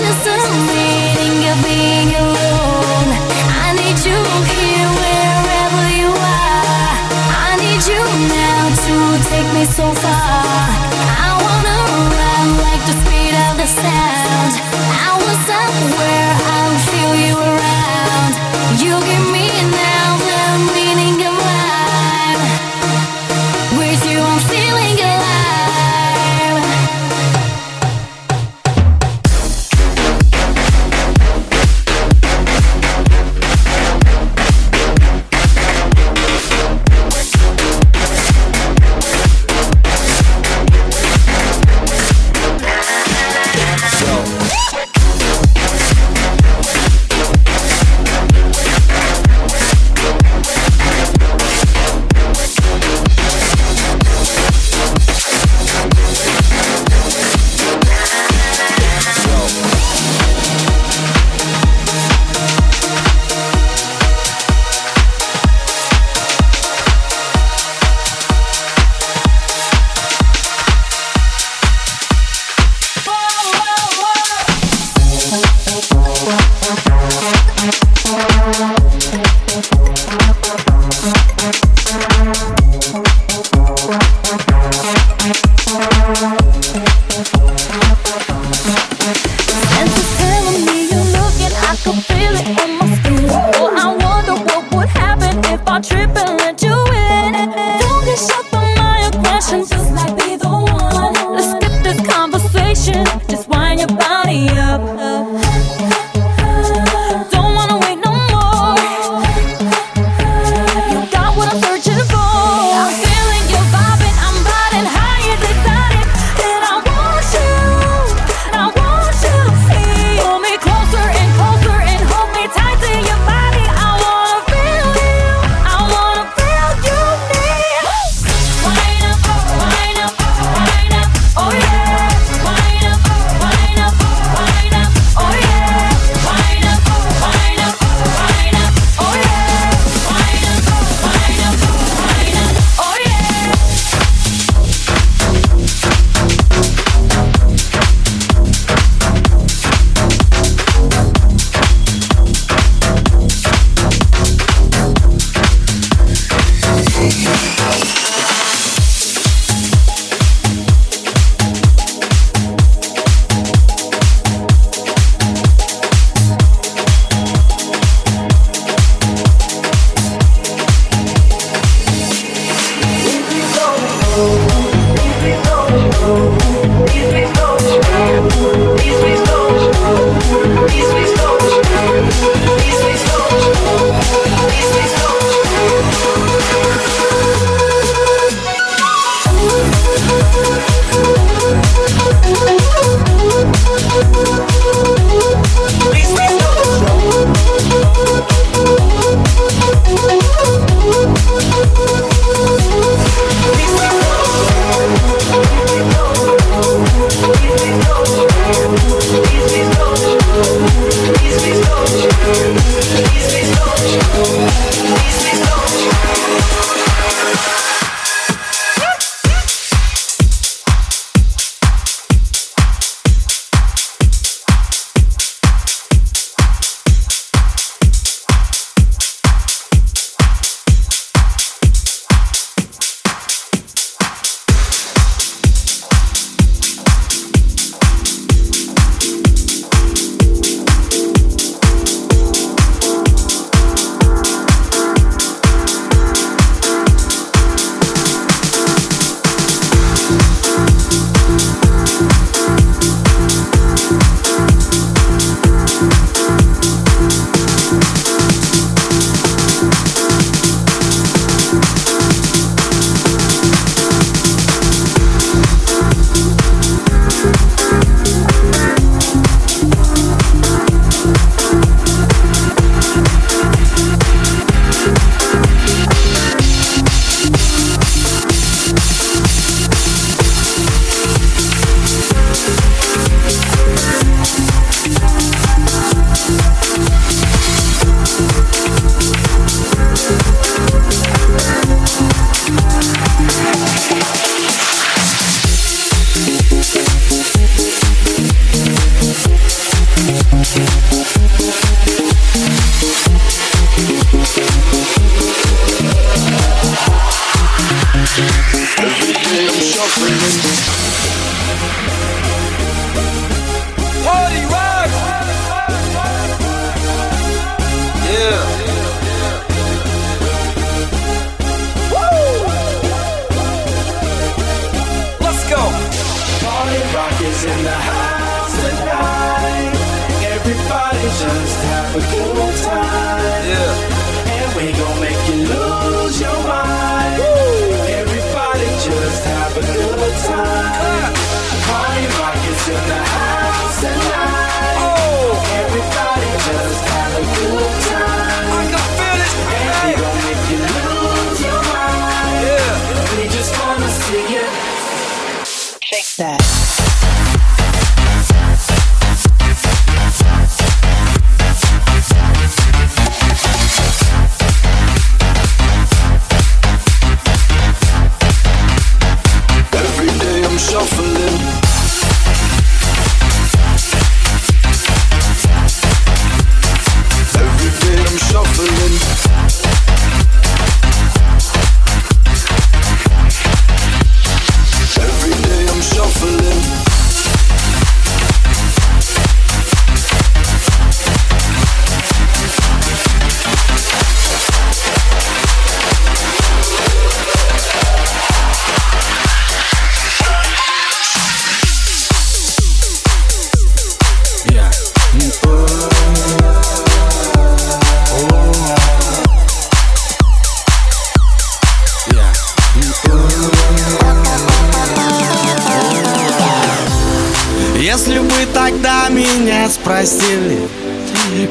just a I tripping, let you in. Don't get shocked by my aggression, just like be the one. Let's skip this conversation, just wind your body up.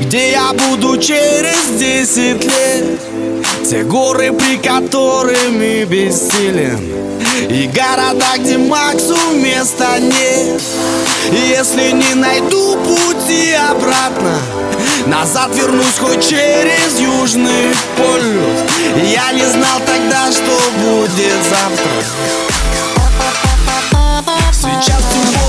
Где я буду через десять лет. Те горы, при которыми бессилен И города, где Максу места нет. Если не найду пути обратно Назад вернусь хоть через Южный полюс. Я не знал тогда, что будет завтра. Сейчас темно